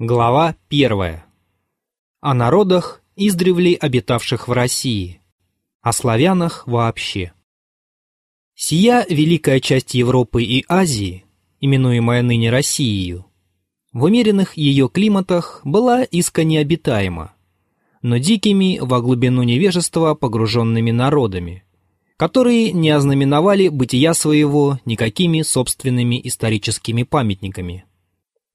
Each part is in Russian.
Глава 1. О народах, издревле обитавших в России. О славянах вообще. Сия великая часть Европы и Азии, именуемая ныне Россией, в умеренных ее климатах была искренне обитаема, но дикими во глубину невежества погруженными народами, которые не ознаменовали бытия своего никакими собственными историческими памятниками –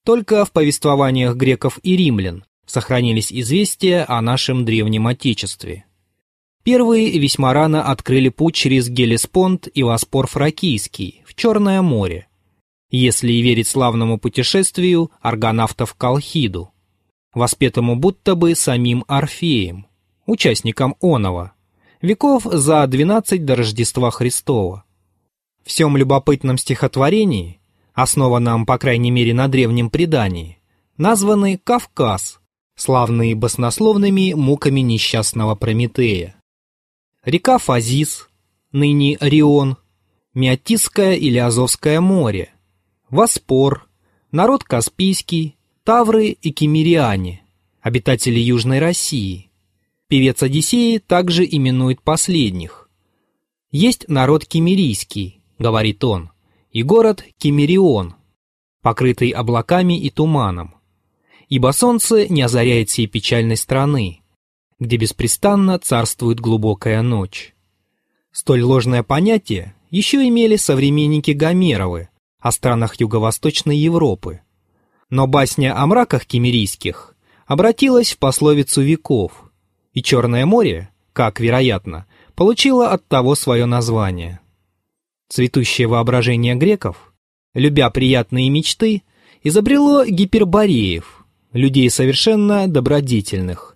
только в повествованиях греков и римлян сохранились известия о нашем древнем Отечестве. Первые весьма рано открыли путь через Гелеспонд и Воспор Фракийский в Черное море, если и верить славному путешествию аргонавтов к Алхиду, воспетому будто бы самим Орфеем, участником Онова, веков за 12 до Рождества Христова. В всем любопытном стихотворении основанном, по крайней мере, на древнем предании, названы Кавказ, славные баснословными муками несчастного Прометея. Река Фазис, ныне Рион, Миотисское или Азовское море, Воспор, народ Каспийский, Тавры и Кемериане, обитатели Южной России. Певец Одиссеи также именует последних. Есть народ кемерийский, говорит он, и город Кемерион, покрытый облаками и туманом, ибо солнце не озаряет сей печальной страны, где беспрестанно царствует глубокая ночь. Столь ложное понятие еще имели современники Гомеровы о странах Юго-Восточной Европы. Но басня о мраках кемерийских обратилась в пословицу веков, и Черное море, как вероятно, получило от того свое название цветущее воображение греков, любя приятные мечты, изобрело гипербореев, людей совершенно добродетельных,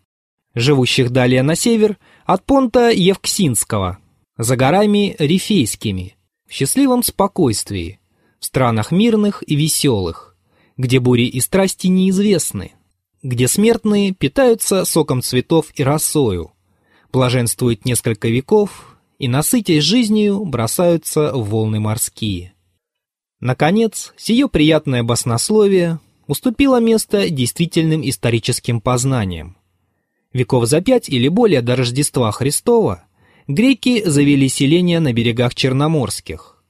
живущих далее на север от понта Евксинского, за горами Рифейскими, в счастливом спокойствии, в странах мирных и веселых, где бури и страсти неизвестны, где смертные питаются соком цветов и росою, блаженствуют несколько веков и, насытясь жизнью, бросаются в волны морские. Наконец, сие приятное баснословие уступило место действительным историческим познаниям. Веков за пять или более до Рождества Христова греки завели селения на берегах Черноморских.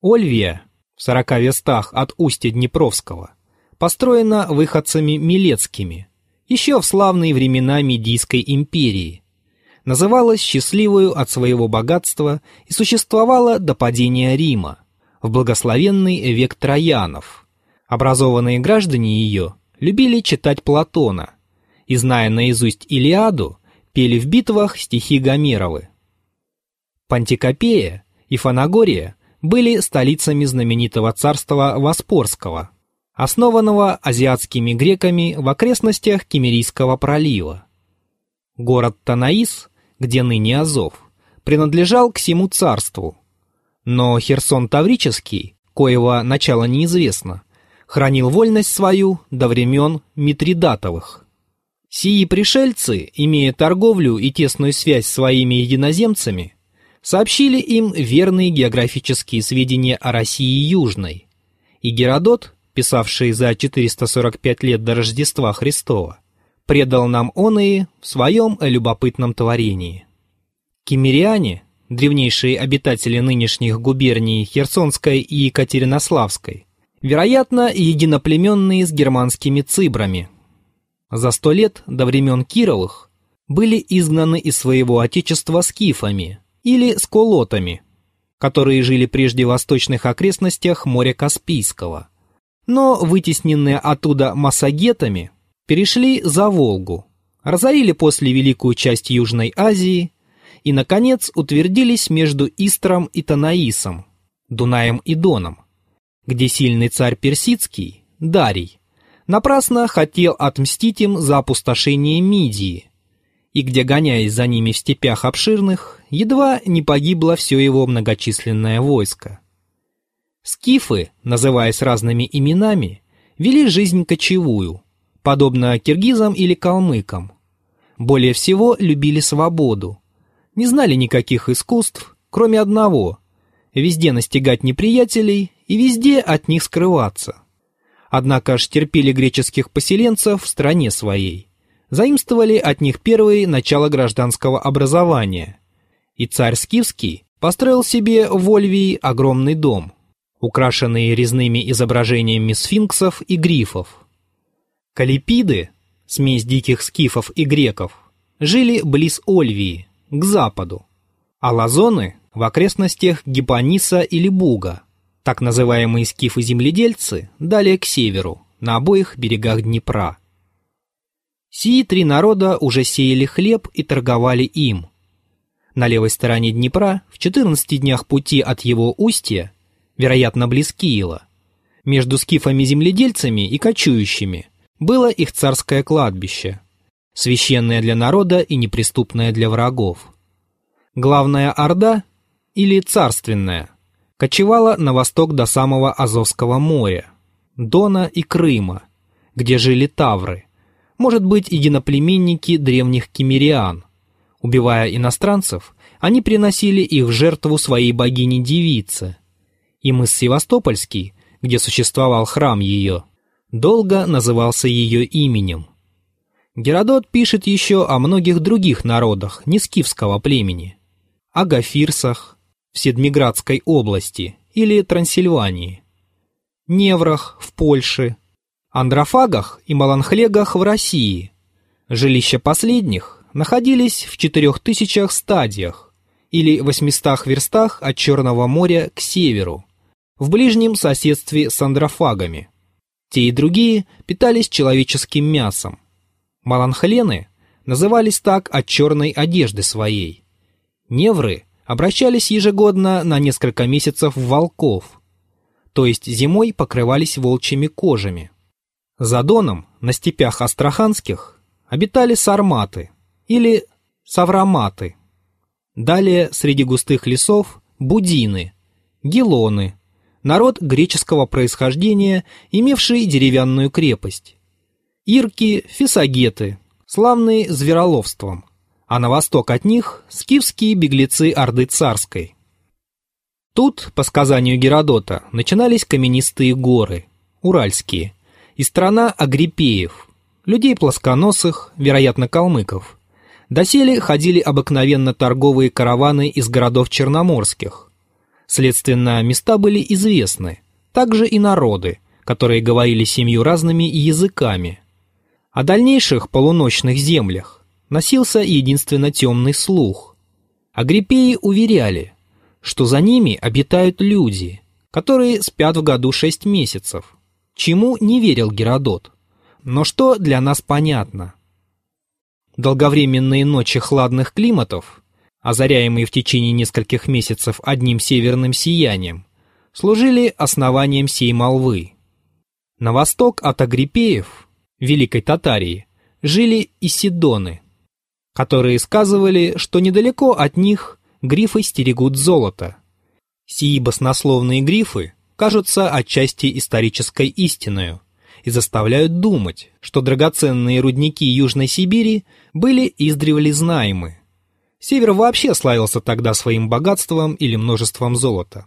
Ольвия, в сорока вестах от устья Днепровского, построена выходцами Милецкими, еще в славные времена Медийской империи – называлась счастливою от своего богатства и существовала до падения Рима, в благословенный век Троянов. Образованные граждане ее любили читать Платона и, зная наизусть Илиаду, пели в битвах стихи Гомеровы. Пантикопея и Фанагория были столицами знаменитого царства Воспорского, основанного азиатскими греками в окрестностях Кемерийского пролива. Город Танаис где ныне Азов, принадлежал к всему царству. Но Херсон Таврический, коего начало неизвестно, хранил вольность свою до времен Митридатовых. Сии пришельцы, имея торговлю и тесную связь с своими единоземцами, сообщили им верные географические сведения о России Южной, и Геродот, писавший за 445 лет до Рождества Христова, предал нам оные в своем любопытном творении. Кемериане, древнейшие обитатели нынешних губерний Херсонской и Екатеринославской, вероятно, единоплеменные с германскими цибрами. За сто лет до времен Кировых были изгнаны из своего отечества скифами или сколотами, которые жили прежде в восточных окрестностях моря Каспийского, но вытесненные оттуда массагетами – перешли за Волгу, разорили после великую часть Южной Азии и, наконец, утвердились между Истром и Танаисом, Дунаем и Доном, где сильный царь Персидский, Дарий, напрасно хотел отмстить им за опустошение Мидии, и где, гоняясь за ними в степях обширных, едва не погибло все его многочисленное войско. Скифы, называясь разными именами, вели жизнь кочевую – подобно киргизам или калмыкам. Более всего любили свободу. Не знали никаких искусств, кроме одного – везде настигать неприятелей и везде от них скрываться. однако ж терпели греческих поселенцев в стране своей, заимствовали от них первые начала гражданского образования, и царь Скифский построил себе в Ольвии огромный дом, украшенный резными изображениями сфинксов и грифов. Калипиды, смесь диких скифов и греков, жили близ Ольвии, к западу, а лазоны в окрестностях Гипониса или Буга, так называемые скифы-земледельцы, далее к северу, на обоих берегах Днепра. Сии три народа уже сеяли хлеб и торговали им. На левой стороне Днепра, в 14 днях пути от его устья, вероятно, близ Киила, между скифами-земледельцами и кочующими, было их царское кладбище, священное для народа и неприступное для врагов. Главная Орда, или царственная, кочевала на восток до самого Азовского моря, Дона и Крыма, где жили тавры, может быть, единоплеменники древних кемериан. Убивая иностранцев, они приносили их в жертву своей богине-девице. И мыс Севастопольский, где существовал храм ее, долго назывался ее именем. Геродот пишет еще о многих других народах нескифского племени, о гафирсах в Седмиградской области или Трансильвании, неврах в Польше, андрофагах и маланхлегах в России. Жилища последних находились в четырех тысячах стадиях или 800 верстах от Черного моря к северу, в ближнем соседстве с андрофагами. Те и другие питались человеческим мясом. Маланхлены назывались так от черной одежды своей. Невры обращались ежегодно на несколько месяцев в волков, то есть зимой покрывались волчьими кожами. За Доном, на степях астраханских, обитали сарматы или савраматы. Далее среди густых лесов – будины, гелоны, народ греческого происхождения, имевший деревянную крепость. Ирки – фисагеты, славные звероловством, а на восток от них – скифские беглецы Орды Царской. Тут, по сказанию Геродота, начинались каменистые горы, уральские, и страна Агриппеев, людей плосконосых, вероятно, калмыков. Доселе ходили обыкновенно торговые караваны из городов черноморских. Следственно, места были известны, также и народы, которые говорили семью разными языками. О дальнейших полуночных землях носился единственно темный слух. Агриппеи уверяли, что за ними обитают люди, которые спят в году шесть месяцев, чему не верил Геродот, но что для нас понятно. Долговременные ночи хладных климатов, озаряемые в течение нескольких месяцев одним северным сиянием, служили основанием сей молвы. На восток от Агриппеев, Великой Татарии, жили исидоны, которые сказывали, что недалеко от них грифы стерегут золото. Сии баснословные грифы кажутся отчасти исторической истиною и заставляют думать, что драгоценные рудники Южной Сибири были издревле знаемы. Север вообще славился тогда своим богатством или множеством золота.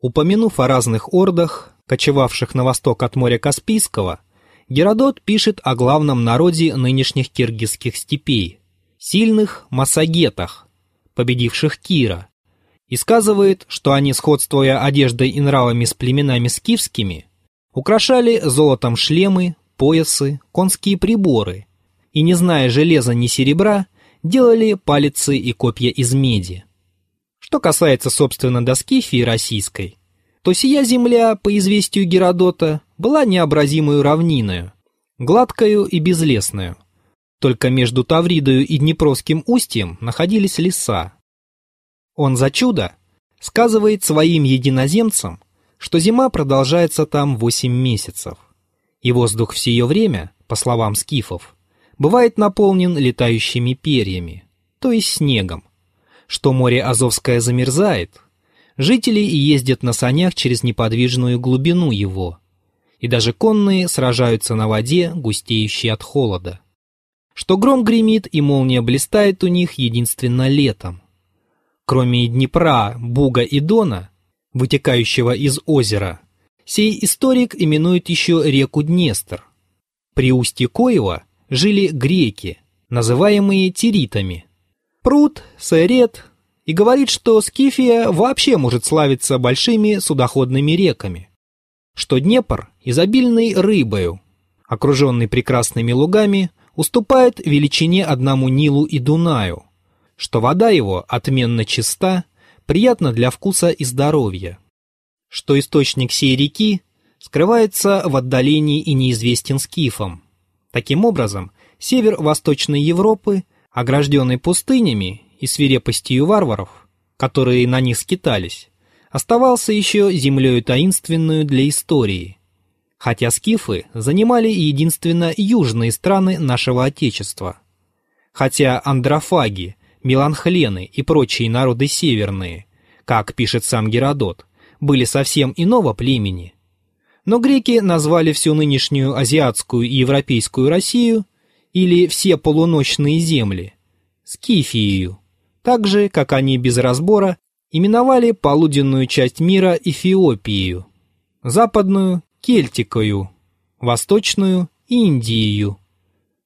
Упомянув о разных ордах, кочевавших на восток от моря Каспийского, Геродот пишет о главном народе нынешних киргизских степей – сильных массагетах, победивших Кира, и сказывает, что они, сходствуя одеждой и нравами с племенами скифскими, украшали золотом шлемы, поясы, конские приборы, и, не зная железа ни серебра, делали палицы и копья из меди. Что касается, собственно, до Скифии российской, то сия земля, по известию Геродота, была необразимую равниною, гладкою и безлесную. Только между Тавридою и Днепровским устьем находились леса, он за чудо сказывает своим единоземцам, что зима продолжается там 8 месяцев, и воздух в сие время, по словам скифов, бывает наполнен летающими перьями, то есть снегом, что море Азовское замерзает, жители ездят на санях через неподвижную глубину его, и даже конные сражаются на воде, густеющей от холода, что гром гремит и молния блистает у них единственно летом, Кроме Днепра, Буга и Дона, вытекающего из озера, сей историк именует еще реку Днестр. При устье Коева жили греки, называемые тиритами. Пруд, Сэрет, и говорит, что Скифия вообще может славиться большими судоходными реками, что Днепр изобильный рыбою, окруженный прекрасными лугами, уступает величине одному Нилу и Дунаю, что вода его отменно чиста, приятна для вкуса и здоровья, что источник сей реки скрывается в отдалении и неизвестен скифам. Таким образом, север Восточной Европы, огражденный пустынями и свирепостью варваров, которые на них скитались, оставался еще землею таинственную для истории, хотя скифы занимали единственно южные страны нашего Отечества. Хотя андрофаги, меланхлены и прочие народы северные, как пишет сам Геродот, были совсем иного племени. Но греки назвали всю нынешнюю азиатскую и европейскую Россию или все полуночные земли Скифией, так же, как они без разбора именовали полуденную часть мира Эфиопией, западную – Кельтикою, восточную – Индией,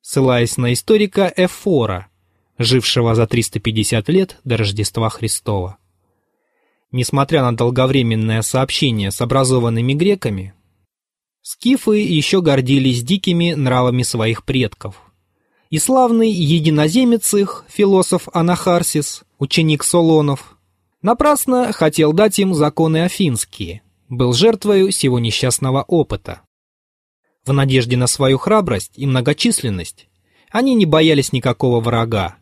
ссылаясь на историка Эфора, жившего за 350 лет до Рождества Христова. Несмотря на долговременное сообщение с образованными греками, скифы еще гордились дикими нравами своих предков. И славный единоземец их, философ Анахарсис, ученик Солонов, напрасно хотел дать им законы афинские, был жертвою сего несчастного опыта. В надежде на свою храбрость и многочисленность они не боялись никакого врага,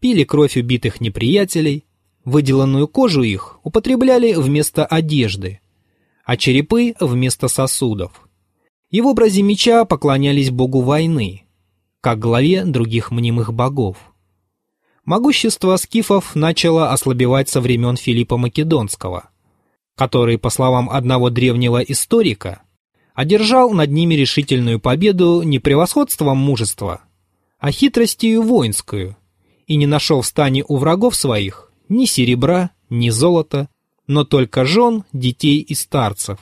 пили кровь убитых неприятелей, Выделанную кожу их употребляли вместо одежды, а черепы вместо сосудов. И в образе меча поклонялись богу войны, как главе других мнимых богов. Могущество скифов начало ослабевать со времен Филиппа Македонского, который, по словам одного древнего историка, одержал над ними решительную победу не превосходством мужества, а хитростью воинскую, и не нашел в стане у врагов своих ни серебра, ни золота, но только жен, детей и старцев.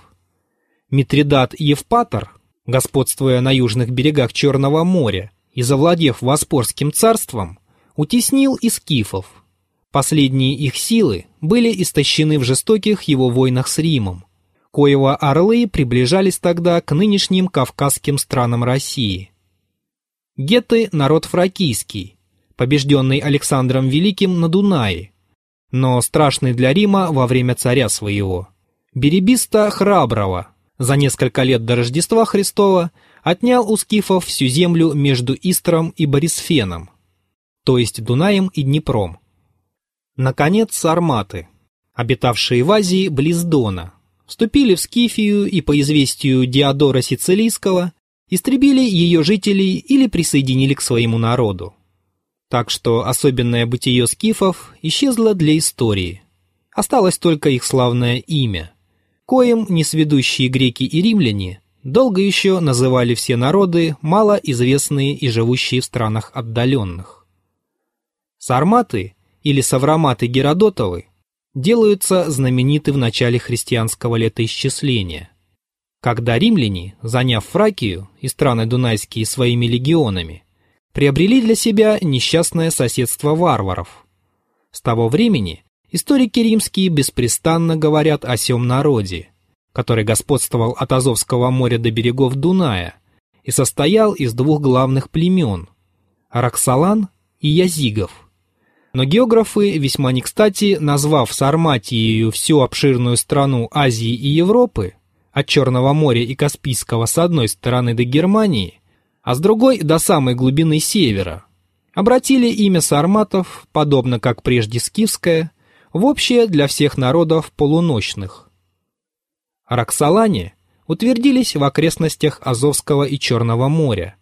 Митридат Евпатор, господствуя на южных берегах Черного моря и завладев Воспорским царством, утеснил и скифов. Последние их силы были истощены в жестоких его войнах с Римом, коего орлы приближались тогда к нынешним кавказским странам России. Геты – народ фракийский, побежденный Александром Великим на Дунае, но страшный для Рима во время царя своего. Беребиста храброго, за несколько лет до Рождества Христова, отнял у скифов всю землю между Истром и Борисфеном, то есть Дунаем и Днепром. Наконец, сарматы, обитавшие в Азии близ Дона, вступили в Скифию и по известию Диодора Сицилийского истребили ее жителей или присоединили к своему народу. Так что особенное бытие скифов исчезло для истории. Осталось только их славное имя, коим несведущие греки и римляне долго еще называли все народы, малоизвестные и живущие в странах отдаленных. Сарматы или савраматы Геродотовы делаются знамениты в начале христианского летоисчисления, когда римляне, заняв Фракию и страны Дунайские своими легионами, приобрели для себя несчастное соседство варваров. С того времени историки римские беспрестанно говорят о сем народе, который господствовал от Азовского моря до берегов Дуная и состоял из двух главных племен – Роксолан и Язигов. Но географы, весьма не кстати, назвав Сарматией всю обширную страну Азии и Европы, от Черного моря и Каспийского с одной стороны до Германии, а с другой до самой глубины севера, обратили имя сарматов, подобно как прежде скифское, в общее для всех народов полуночных. Роксолане утвердились в окрестностях Азовского и Черного моря,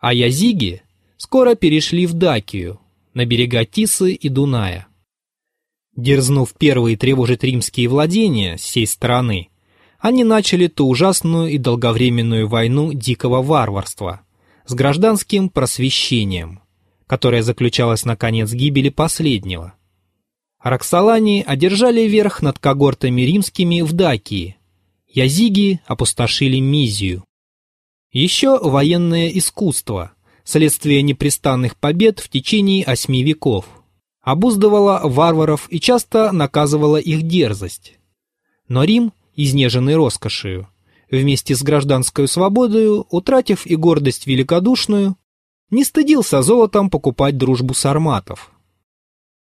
а язиги скоро перешли в Дакию, на берега Тисы и Дуная. Дерзнув первые тревожить римские владения сей стороны, они начали ту ужасную и долговременную войну дикого варварства – с гражданским просвещением, которое заключалось наконец гибели последнего. Роксолане одержали верх над когортами римскими в Дакии, Язиги опустошили Мизию. Еще военное искусство, следствие непрестанных побед в течение восьми веков, обуздывало варваров и часто наказывало их дерзость. Но Рим, изнеженный роскошью, вместе с гражданской свободою, утратив и гордость великодушную, не стыдился золотом покупать дружбу сарматов.